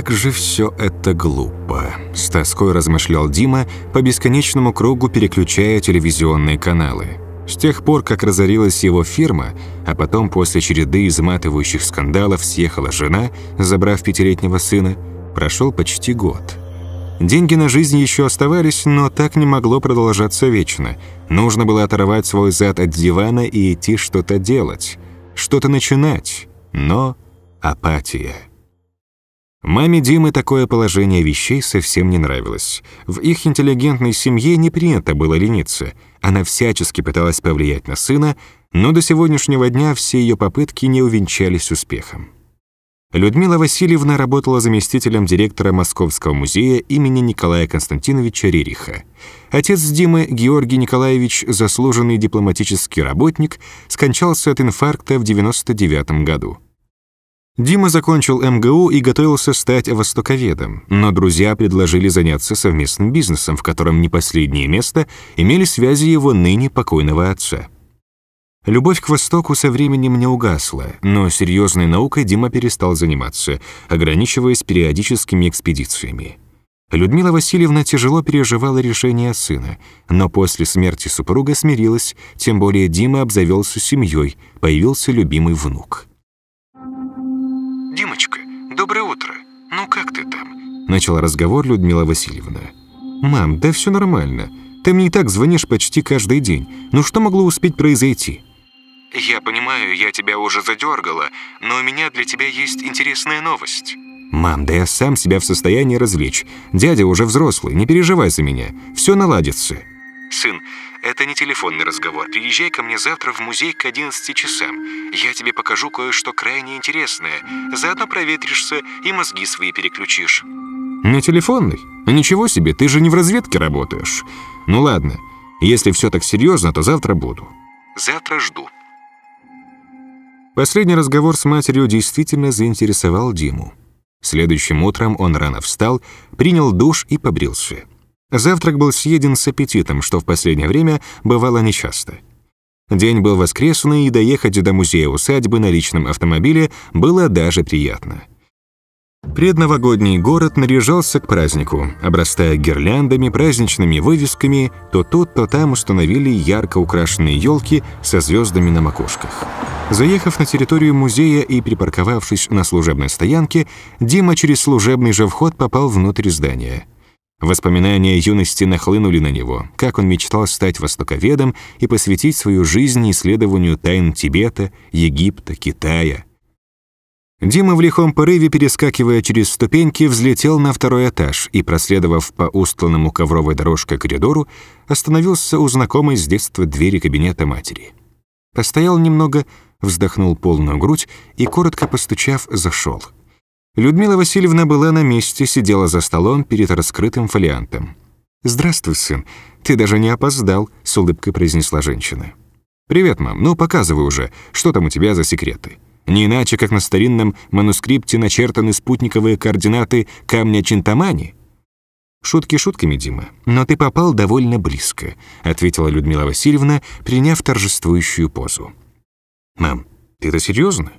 Как же все это глупо. С тоской размышлял Дима, по бесконечному кругу переключая телевизионные каналы. С тех пор, как разорилась его фирма, а потом после череды изматывающих скандалов съехала жена, забрав пятилетнего сына, прошел почти год. Деньги на жизнь еще оставались, но так не могло продолжаться вечно. Нужно было оторвать свой зад от дивана и идти что-то делать, что-то начинать. Но апатия. Маме Димы такое положение вещей совсем не нравилось. В их интеллигентной семье не принято было лениться. Она всячески пыталась повлиять на сына, но до сегодняшнего дня все ее попытки не увенчались успехом. Людмила Васильевна работала заместителем директора Московского музея имени Николая Константиновича Рериха. Отец Димы, Георгий Николаевич, заслуженный дипломатический работник, скончался от инфаркта в 99 году. Дима закончил МГУ и готовился стать востоковедом, но друзья предложили заняться совместным бизнесом, в котором не последнее место имели связи его ныне покойного отца. Любовь к Востоку со временем не угасла, но серьезной наукой Дима перестал заниматься, ограничиваясь периодическими экспедициями. Людмила Васильевна тяжело переживала решение сына, но после смерти супруга смирилась, тем более Дима обзавелся семьей, появился любимый внук. «Димочка, доброе утро. Ну как ты там?» Начала разговор Людмила Васильевна. «Мам, да все нормально. Ты мне и так звонишь почти каждый день. Ну что могло успеть произойти?» «Я понимаю, я тебя уже задергала, но у меня для тебя есть интересная новость». «Мам, да я сам себя в состоянии развлечь. Дядя уже взрослый, не переживай за меня. Все наладится». «Сын, это не телефонный разговор. Приезжай ко мне завтра в музей к 11 часам. Я тебе покажу кое-что крайне интересное. Заодно проветришься и мозги свои переключишь». «Не телефонный? Ничего себе, ты же не в разведке работаешь. Ну ладно, если все так серьезно, то завтра буду». «Завтра жду». Последний разговор с матерью действительно заинтересовал Диму. Следующим утром он рано встал, принял душ и побрился. Завтрак был съеден с аппетитом, что в последнее время бывало нечасто. День был воскресный, и доехать до музея-усадьбы на личном автомобиле было даже приятно. Предновогодний город наряжался к празднику, обрастая гирляндами, праздничными вывесками, то тут, то там установили ярко украшенные елки со звездами на макушках. Заехав на территорию музея и припарковавшись на служебной стоянке, Дима через служебный же вход попал внутрь здания — Воспоминания юности нахлынули на него, как он мечтал стать востоковедом и посвятить свою жизнь исследованию тайн Тибета, Египта, Китая. Дима в лихом порыве, перескакивая через ступеньки, взлетел на второй этаж и, проследовав по устланному ковровой дорожкой коридору, остановился у знакомой с детства двери кабинета матери. Постоял немного, вздохнул полную грудь и, коротко постучав, зашел — Людмила Васильевна была на месте, сидела за столом перед раскрытым фолиантом. «Здравствуй, сын. Ты даже не опоздал», — с улыбкой произнесла женщина. «Привет, мам. Ну, показывай уже, что там у тебя за секреты. Не иначе, как на старинном манускрипте начертаны спутниковые координаты камня Чинтамани». «Шутки шутками, Дима, но ты попал довольно близко», — ответила Людмила Васильевна, приняв торжествующую позу. «Мам, ты это серьезно?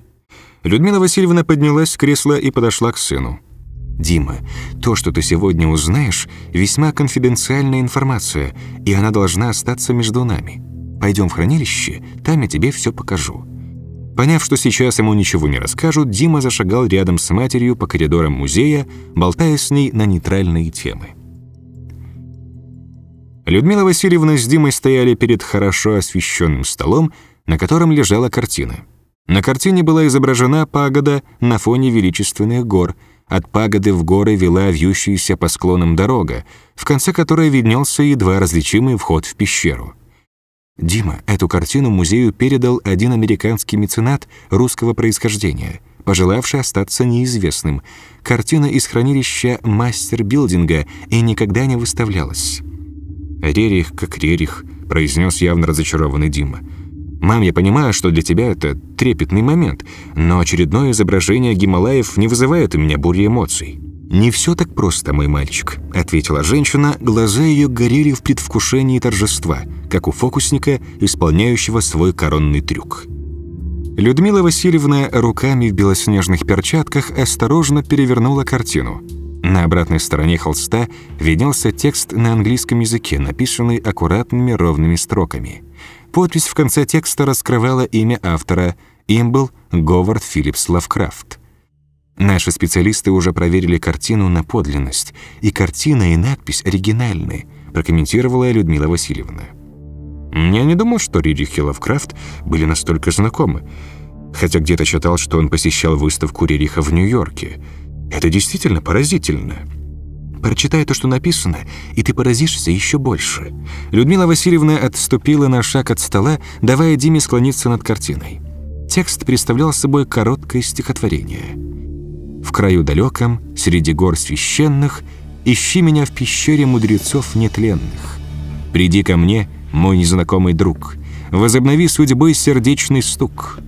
Людмила Васильевна поднялась с кресла и подошла к сыну. «Дима, то, что ты сегодня узнаешь, весьма конфиденциальная информация, и она должна остаться между нами. Пойдем в хранилище, там я тебе все покажу». Поняв, что сейчас ему ничего не расскажут, Дима зашагал рядом с матерью по коридорам музея, болтая с ней на нейтральные темы. Людмила Васильевна с Димой стояли перед хорошо освещенным столом, на котором лежала картина — на картине была изображена пагода на фоне величественных гор. От пагоды в горы вела вьющаяся по склонам дорога, в конце которой виднелся едва различимый вход в пещеру. Дима, эту картину музею передал один американский меценат русского происхождения, пожелавший остаться неизвестным. Картина из хранилища мастер-билдинга и никогда не выставлялась. «Рерих как рерих», — произнес явно разочарованный Дима. «Мам, я понимаю, что для тебя это трепетный момент, но очередное изображение Гималаев не вызывает у меня бури эмоций». «Не все так просто, мой мальчик», — ответила женщина, глаза ее горели в предвкушении торжества, как у фокусника, исполняющего свой коронный трюк. Людмила Васильевна руками в белоснежных перчатках осторожно перевернула картину. На обратной стороне холста виднелся текст на английском языке, написанный аккуратными ровными строками. Подпись в конце текста раскрывала имя автора. Им был Говард Филлипс Лавкрафт. Наши специалисты уже проверили картину на подлинность, и картина и надпись оригинальны, прокомментировала Людмила Васильевна. Я не думал, что Ририх и Лавкрафт были настолько знакомы, хотя где-то читал, что он посещал выставку Ририха в Нью-Йорке. Это действительно поразительно. Прочитай то, что написано, и ты поразишься еще больше. Людмила Васильевна отступила на шаг от стола, давая Диме склониться над картиной. Текст представлял собой короткое стихотворение — в краю далеком, среди гор священных, ищи меня в пещере мудрецов нетленных. Приди ко мне, мой незнакомый друг, возобнови судьбой сердечный стук».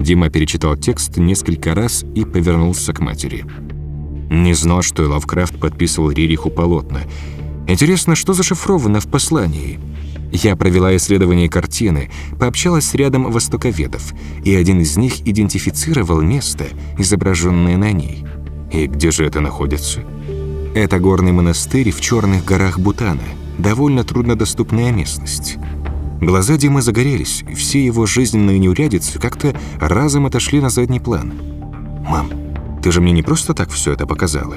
Дима перечитал текст несколько раз и повернулся к матери. Не знал, что Лавкрафт подписывал Ририху полотна. Интересно, что зашифровано в послании – я провела исследование картины, пообщалась с рядом востоковедов, и один из них идентифицировал место, изображенное на ней. И где же это находится? Это горный монастырь в черных горах Бутана, довольно труднодоступная местность. Глаза Димы загорелись, все его жизненные неурядицы как-то разом отошли на задний план. «Мам, ты же мне не просто так все это показала?»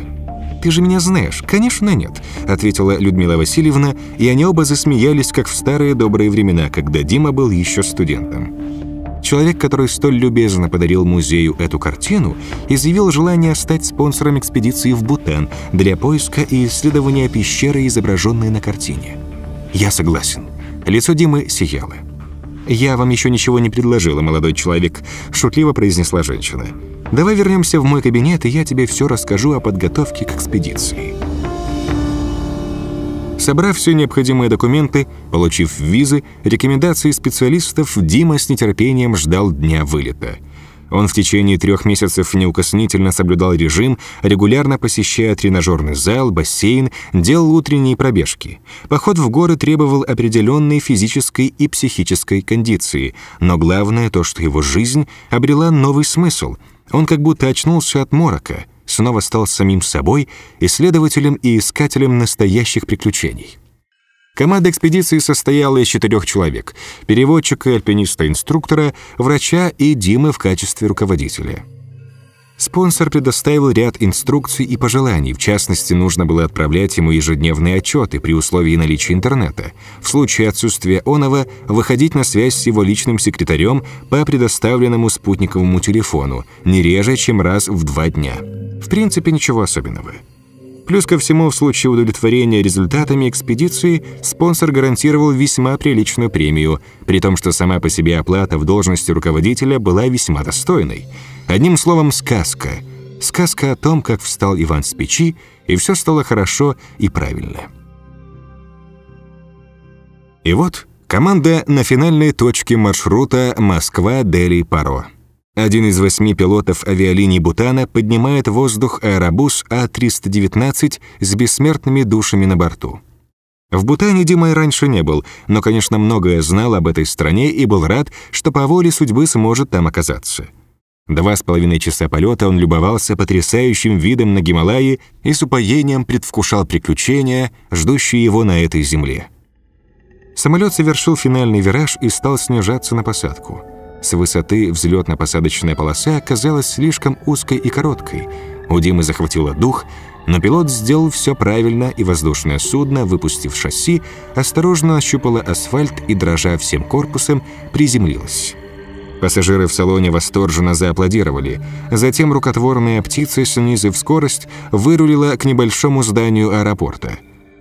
ты же меня знаешь». «Конечно нет», — ответила Людмила Васильевна, и они оба засмеялись, как в старые добрые времена, когда Дима был еще студентом. Человек, который столь любезно подарил музею эту картину, изъявил желание стать спонсором экспедиции в Бутан для поиска и исследования пещеры, изображенной на картине. «Я согласен». Лицо Димы сияло. «Я вам еще ничего не предложила, молодой человек», — шутливо произнесла женщина. Давай вернемся в мой кабинет, и я тебе все расскажу о подготовке к экспедиции». Собрав все необходимые документы, получив визы, рекомендации специалистов, Дима с нетерпением ждал дня вылета. Он в течение трех месяцев неукоснительно соблюдал режим, регулярно посещая тренажерный зал, бассейн, делал утренние пробежки. Поход в горы требовал определенной физической и психической кондиции, но главное то, что его жизнь обрела новый смысл — он как будто очнулся от морока, снова стал самим собой, исследователем и искателем настоящих приключений. Команда экспедиции состояла из четырех человек — переводчика, альпиниста-инструктора, врача и Димы в качестве руководителя. Спонсор предоставил ряд инструкций и пожеланий, в частности, нужно было отправлять ему ежедневные отчеты при условии наличия интернета. В случае отсутствия оного выходить на связь с его личным секретарем по предоставленному спутниковому телефону, не реже, чем раз в два дня. В принципе, ничего особенного. Плюс ко всему, в случае удовлетворения результатами экспедиции спонсор гарантировал весьма приличную премию, при том, что сама по себе оплата в должности руководителя была весьма достойной – Одним словом, сказка. Сказка о том, как встал Иван с печи, и все стало хорошо и правильно. И вот команда на финальной точке маршрута Москва-Дели-Паро. Один из восьми пилотов авиалиний Бутана поднимает в воздух аэробус А-319 с бессмертными душами на борту. В Бутане Дима и раньше не был, но, конечно, многое знал об этой стране и был рад, что по воле судьбы сможет там оказаться. Два с половиной часа полета он любовался потрясающим видом на Гималаи и с упоением предвкушал приключения, ждущие его на этой земле. Самолет совершил финальный вираж и стал снижаться на посадку. С высоты взлетно-посадочная полоса оказалась слишком узкой и короткой. У Димы захватило дух, но пилот сделал все правильно, и воздушное судно, выпустив шасси, осторожно ощупало асфальт и, дрожа всем корпусом, приземлилось. Пассажиры в салоне восторженно зааплодировали. Затем рукотворная птица, снизив скорость, вырулила к небольшому зданию аэропорта.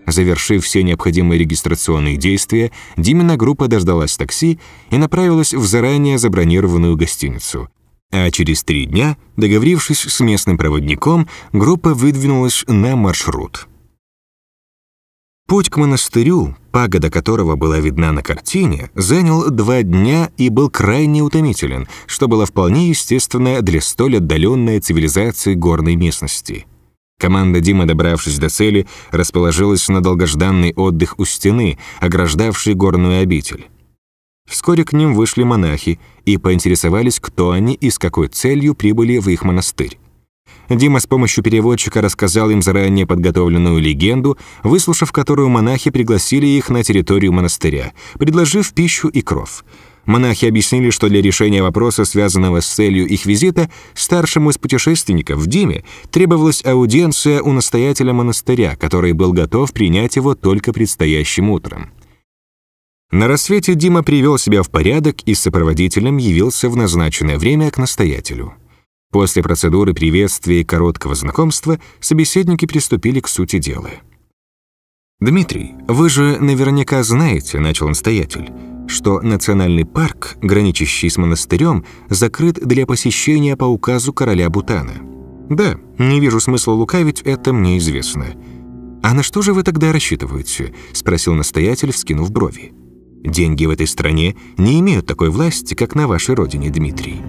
Завершив все необходимые регистрационные действия, Димина группа дождалась такси и направилась в заранее забронированную гостиницу. А через три дня, договорившись с местным проводником, группа выдвинулась на маршрут. Путь к монастырю, пагода которого была видна на картине, занял два дня и был крайне утомителен, что было вполне естественно для столь отдаленной цивилизации горной местности. Команда Дима, добравшись до цели, расположилась на долгожданный отдых у стены, ограждавшей горную обитель. Вскоре к ним вышли монахи и поинтересовались, кто они и с какой целью прибыли в их монастырь. Дима с помощью переводчика рассказал им заранее подготовленную легенду, выслушав которую монахи пригласили их на территорию монастыря, предложив пищу и кров — Монахи объяснили, что для решения вопроса, связанного с целью их визита, старшему из путешественников, Диме, требовалась аудиенция у настоятеля монастыря, который был готов принять его только предстоящим утром. На рассвете Дима привел себя в порядок и с сопроводителем явился в назначенное время к настоятелю. После процедуры приветствия и короткого знакомства собеседники приступили к сути дела. «Дмитрий, вы же наверняка знаете, — начал настоятель, — что национальный парк, граничащий с монастырем, закрыт для посещения по указу короля Бутана. Да, не вижу смысла лукавить, это мне известно. А на что же вы тогда рассчитываете? спросил настоятель, вскинув брови. Деньги в этой стране не имеют такой власти, как на вашей родине, Дмитрий.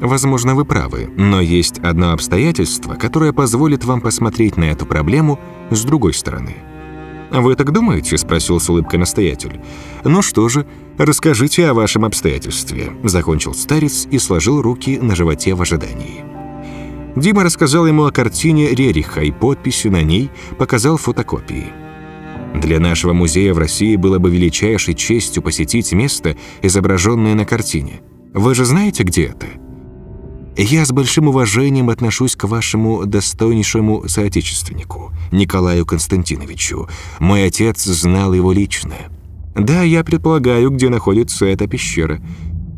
Возможно, вы правы, но есть одно обстоятельство, которое позволит вам посмотреть на эту проблему с другой стороны. «Вы так думаете?» – спросил с улыбкой настоятель. «Ну что же, расскажите о вашем обстоятельстве», – закончил старец и сложил руки на животе в ожидании. Дима рассказал ему о картине Рериха и подписи на ней показал фотокопии. Для нашего музея в России было бы величайшей честью посетить место, изображенное на картине. Вы же знаете, где это?» Я с большим уважением отношусь к вашему достойнейшему соотечественнику, Николаю Константиновичу. Мой отец знал его лично. Да, я предполагаю, где находится эта пещера.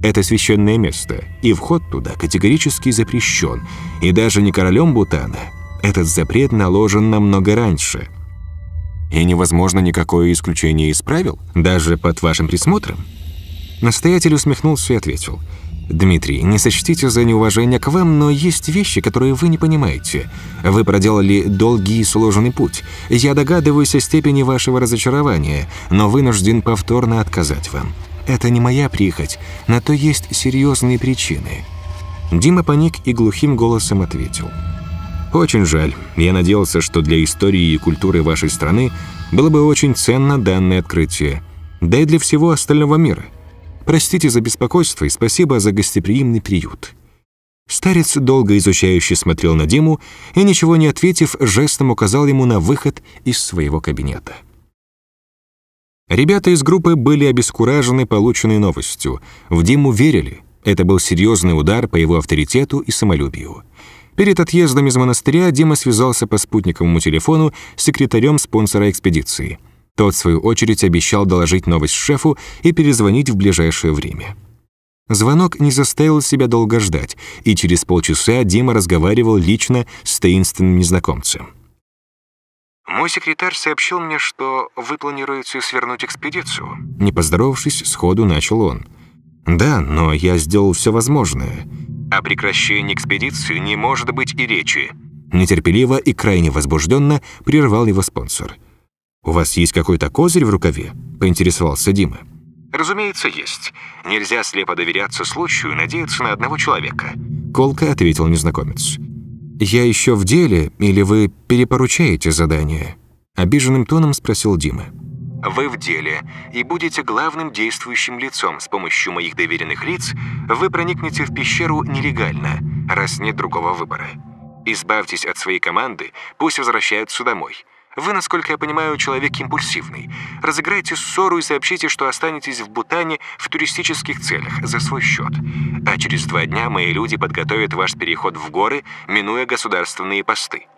Это священное место, и вход туда категорически запрещен, и даже не королем Бутана. Этот запрет наложен намного раньше. И невозможно никакое исключение из правил, даже под вашим присмотром. Настоятель усмехнулся и ответил – «Дмитрий, не сочтите за неуважение к вам, но есть вещи, которые вы не понимаете. Вы проделали долгий и сложный путь. Я догадываюсь о степени вашего разочарования, но вынужден повторно отказать вам. Это не моя прихоть, на то есть серьезные причины». Дима паник и глухим голосом ответил. «Очень жаль. Я надеялся, что для истории и культуры вашей страны было бы очень ценно данное открытие. Да и для всего остального мира». Простите за беспокойство и спасибо за гостеприимный приют». Старец долго изучающе смотрел на Диму и, ничего не ответив, жестом указал ему на выход из своего кабинета. Ребята из группы были обескуражены полученной новостью. В Диму верили. Это был серьезный удар по его авторитету и самолюбию. Перед отъездом из монастыря Дима связался по спутниковому телефону с секретарем спонсора экспедиции. Тот, в свою очередь, обещал доложить новость шефу и перезвонить в ближайшее время. Звонок не заставил себя долго ждать, и через полчаса Дима разговаривал лично с таинственным незнакомцем. «Мой секретарь сообщил мне, что вы планируете свернуть экспедицию». Не поздоровавшись, сходу начал он. «Да, но я сделал все возможное». «О прекращении экспедиции не может быть и речи». Нетерпеливо и крайне возбужденно прервал его спонсор – «У вас есть какой-то козырь в рукаве?» — поинтересовался Дима. «Разумеется, есть. Нельзя слепо доверяться случаю и надеяться на одного человека», — колко ответил незнакомец. «Я еще в деле, или вы перепоручаете задание?» — обиженным тоном спросил Дима. «Вы в деле, и будете главным действующим лицом. С помощью моих доверенных лиц вы проникнете в пещеру нелегально, раз нет другого выбора. Избавьтесь от своей команды, пусть возвращаются домой». Вы, насколько я понимаю, человек импульсивный. Разыграйте ссору и сообщите, что останетесь в Бутане в туристических целях за свой счет. А через два дня мои люди подготовят ваш переход в горы, минуя государственные посты.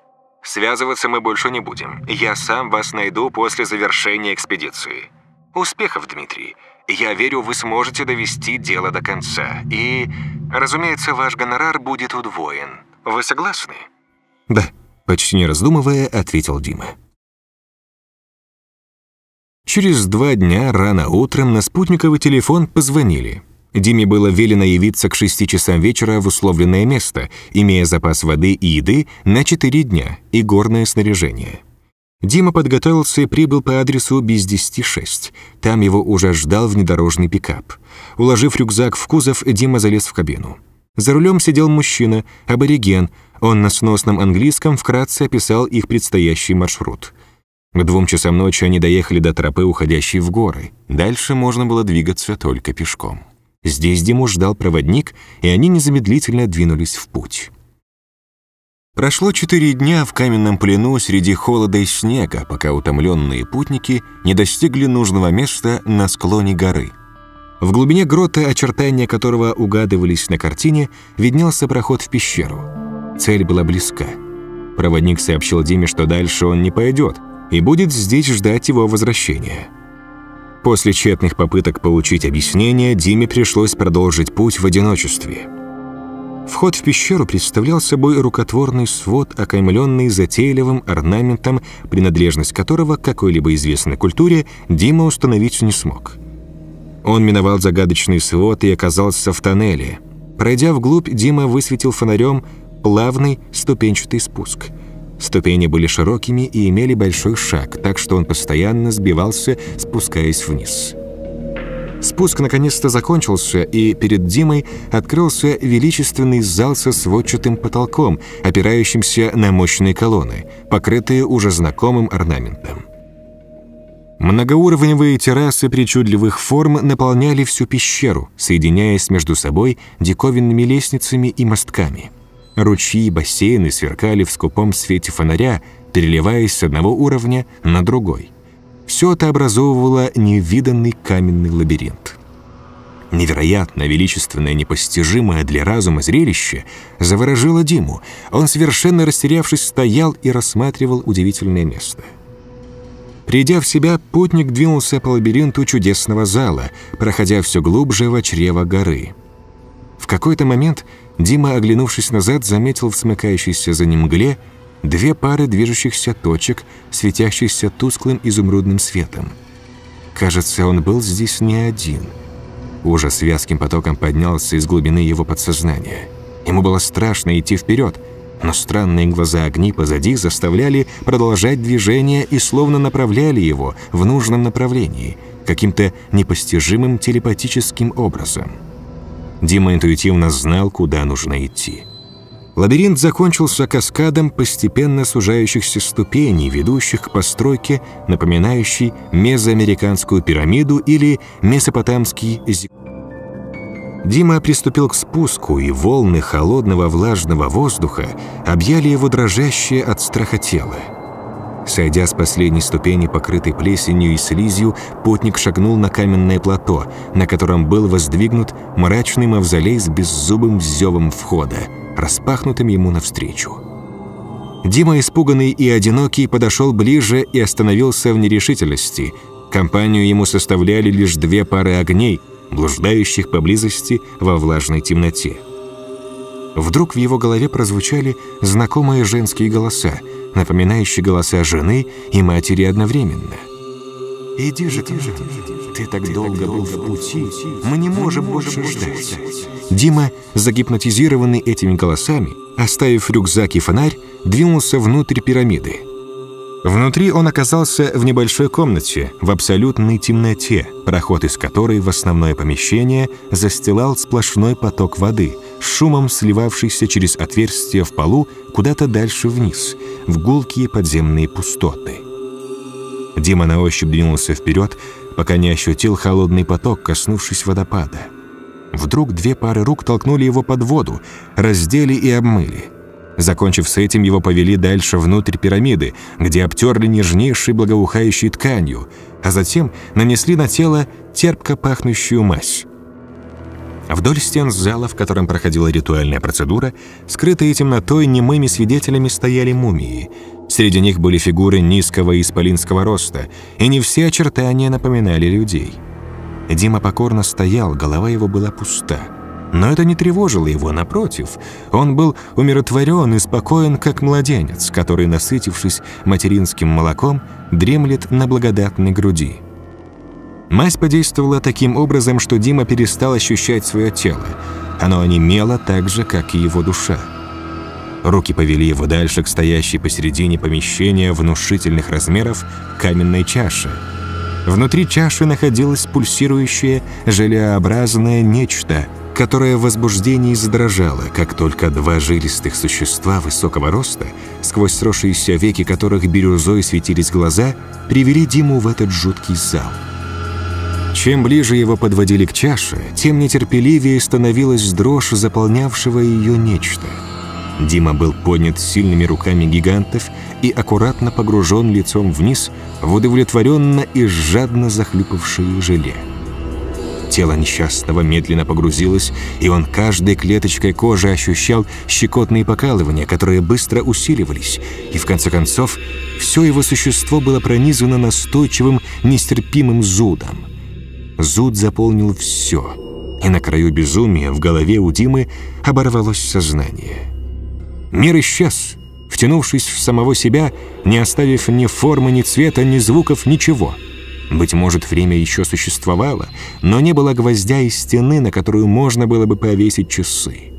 Связываться мы больше не будем. Я сам вас найду после завершения экспедиции. Успехов, Дмитрий. Я верю, вы сможете довести дело до конца. И, разумеется, ваш гонорар будет удвоен. Вы согласны? Да, почти не раздумывая, ответил Дима. Через два дня рано утром на спутниковый телефон позвонили. Диме было велено явиться к шести часам вечера в условленное место, имея запас воды и еды на четыре дня и горное снаряжение. Дима подготовился и прибыл по адресу без десяти шесть. Там его уже ждал внедорожный пикап. Уложив рюкзак в кузов, Дима залез в кабину. За рулем сидел мужчина, абориген. Он на сносном английском вкратце описал их предстоящий маршрут. К двум часам ночи они доехали до тропы, уходящей в горы. Дальше можно было двигаться только пешком. Здесь Диму ждал проводник, и они незамедлительно двинулись в путь. Прошло четыре дня в каменном плену среди холода и снега, пока утомленные путники не достигли нужного места на склоне горы. В глубине грота, очертания которого угадывались на картине, виднелся проход в пещеру. Цель была близка. Проводник сообщил Диме, что дальше он не пойдет, и будет здесь ждать его возвращения. После тщетных попыток получить объяснение, Диме пришлось продолжить путь в одиночестве – Вход в пещеру представлял собой рукотворный свод, окаймленный затейливым орнаментом, принадлежность которого какой-либо известной культуре Дима установить не смог. Он миновал загадочный свод и оказался в тоннеле. Пройдя вглубь, Дима высветил фонарем плавный ступенчатый спуск. Ступени были широкими и имели большой шаг, так что он постоянно сбивался, спускаясь вниз. Спуск наконец-то закончился, и перед Димой открылся величественный зал со сводчатым потолком, опирающимся на мощные колонны, покрытые уже знакомым орнаментом. Многоуровневые террасы причудливых форм наполняли всю пещеру, соединяясь между собой диковинными лестницами и мостками. Ручьи и бассейны сверкали в скупом свете фонаря, переливаясь с одного уровня на другой – все это образовывало невиданный каменный лабиринт. Невероятно величественное, непостижимое для разума зрелище заворожило Диму. Он, совершенно растерявшись, стоял и рассматривал удивительное место. Придя в себя, путник двинулся по лабиринту чудесного зала, проходя все глубже в чрево горы. В какой-то момент Дима, оглянувшись назад, заметил в смыкающейся за ним мгле две пары движущихся точек, светящихся тусклым изумрудным светом. Кажется, он был здесь не один. Ужас вязким потоком поднялся из глубины его подсознания. Ему было страшно идти вперед, но странные глаза огни позади заставляли продолжать движение и словно направляли его в нужном направлении, каким-то непостижимым телепатическим образом. Дима интуитивно знал, куда нужно идти. Лабиринт закончился каскадом постепенно сужающихся ступеней, ведущих к постройке, напоминающей мезоамериканскую пирамиду или месопотамский зик. Дима приступил к спуску, и волны холодного влажного воздуха объяли его дрожащее от страха тело. Сойдя с последней ступени, покрытой плесенью и слизью, путник шагнул на каменное плато, на котором был воздвигнут мрачный мавзолей с беззубым зевом входа – распахнутым ему навстречу. Дима, испуганный и одинокий, подошел ближе и остановился в нерешительности. Компанию ему составляли лишь две пары огней, блуждающих поблизости во влажной темноте. Вдруг в его голове прозвучали знакомые женские голоса, напоминающие голоса жены и матери одновременно. «Иди же, иди же, ты так долго был в пути, мы не можем больше ждать». Дима, загипнотизированный этими голосами, оставив рюкзак и фонарь, двинулся внутрь пирамиды. Внутри он оказался в небольшой комнате, в абсолютной темноте, проход из которой в основное помещение застилал сплошной поток воды, шумом сливавшийся через отверстие в полу куда-то дальше вниз, в гулкие подземные пустоты. Дима на ощупь двинулся вперед, пока не ощутил холодный поток, коснувшись водопада. Вдруг две пары рук толкнули его под воду, раздели и обмыли. Закончив с этим, его повели дальше внутрь пирамиды, где обтерли нежнейшей благоухающей тканью, а затем нанесли на тело терпко пахнущую мазь. Вдоль стен зала, в котором проходила ритуальная процедура, скрытые темнотой немыми свидетелями стояли мумии. Среди них были фигуры низкого исполинского роста, и не все очертания напоминали людей – Дима покорно стоял, голова его была пуста. Но это не тревожило его, напротив. Он был умиротворен и спокоен, как младенец, который, насытившись материнским молоком, дремлет на благодатной груди. Мазь подействовала таким образом, что Дима перестал ощущать свое тело. Оно онемело так же, как и его душа. Руки повели его дальше к стоящей посередине помещения внушительных размеров каменной чаши. Внутри чаши находилось пульсирующее желеобразное нечто, которое в возбуждении задрожало, как только два жилистых существа высокого роста, сквозь сросшиеся веки которых бирюзой светились глаза, привели Диму в этот жуткий зал. Чем ближе его подводили к чаше, тем нетерпеливее становилась дрожь заполнявшего ее нечто. Дима был поднят сильными руками гигантов и аккуратно погружен лицом вниз в удовлетворенно и жадно захлюпавшее желе. Тело несчастного медленно погрузилось, и он каждой клеточкой кожи ощущал щекотные покалывания, которые быстро усиливались, и в конце концов все его существо было пронизано настойчивым, нестерпимым зудом. Зуд заполнил все, и на краю безумия в голове у Димы оборвалось сознание. Мир исчез, втянувшись в самого себя, не оставив ни формы, ни цвета, ни звуков, ничего. Быть может, время еще существовало, но не было гвоздя и стены, на которую можно было бы повесить часы.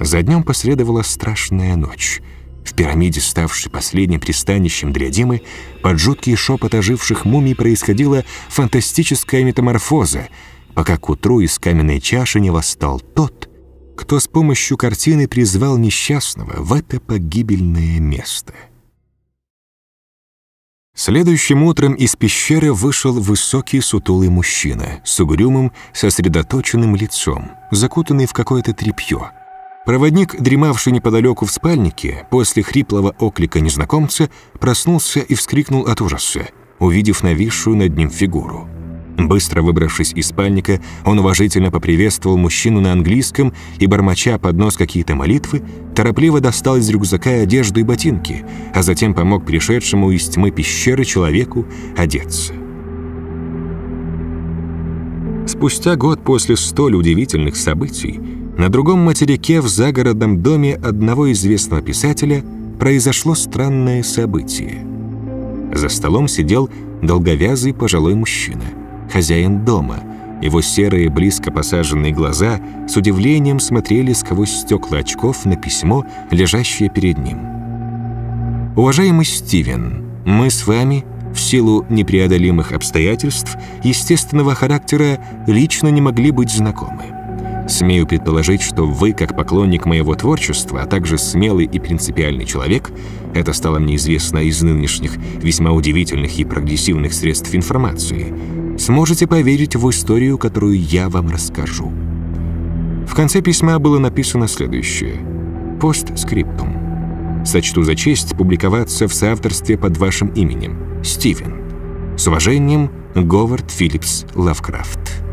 За днем последовала страшная ночь — в пирамиде, ставшей последним пристанищем для Димы, под жуткий шепот оживших мумий происходила фантастическая метаморфоза, пока к утру из каменной чаши не восстал тот, кто с помощью картины призвал несчастного в это погибельное место. Следующим утром из пещеры вышел высокий сутулый мужчина с угрюмым, сосредоточенным лицом, закутанный в какое-то тряпье — Проводник, дремавший неподалеку в спальнике, после хриплого оклика незнакомца, проснулся и вскрикнул от ужаса, увидев нависшую над ним фигуру. Быстро выбравшись из спальника, он уважительно поприветствовал мужчину на английском и, бормоча под нос какие-то молитвы, торопливо достал из рюкзака одежду и ботинки, а затем помог пришедшему из тьмы пещеры человеку одеться. Спустя год после столь удивительных событий на другом материке в загородном доме одного известного писателя произошло странное событие. За столом сидел долговязый пожилой мужчина, хозяин дома. Его серые, близко посаженные глаза с удивлением смотрели сквозь стекла очков на письмо, лежащее перед ним. «Уважаемый Стивен, мы с вами, в силу непреодолимых обстоятельств, естественного характера, лично не могли быть знакомы. Смею предположить, что вы, как поклонник моего творчества, а также смелый и принципиальный человек, это стало мне известно из нынешних весьма удивительных и прогрессивных средств информации, сможете поверить в историю, которую я вам расскажу. В конце письма было написано следующее. Постскриптум. Сочту за честь публиковаться в соавторстве под вашим именем. Стивен. С уважением, Говард Филлипс Лавкрафт.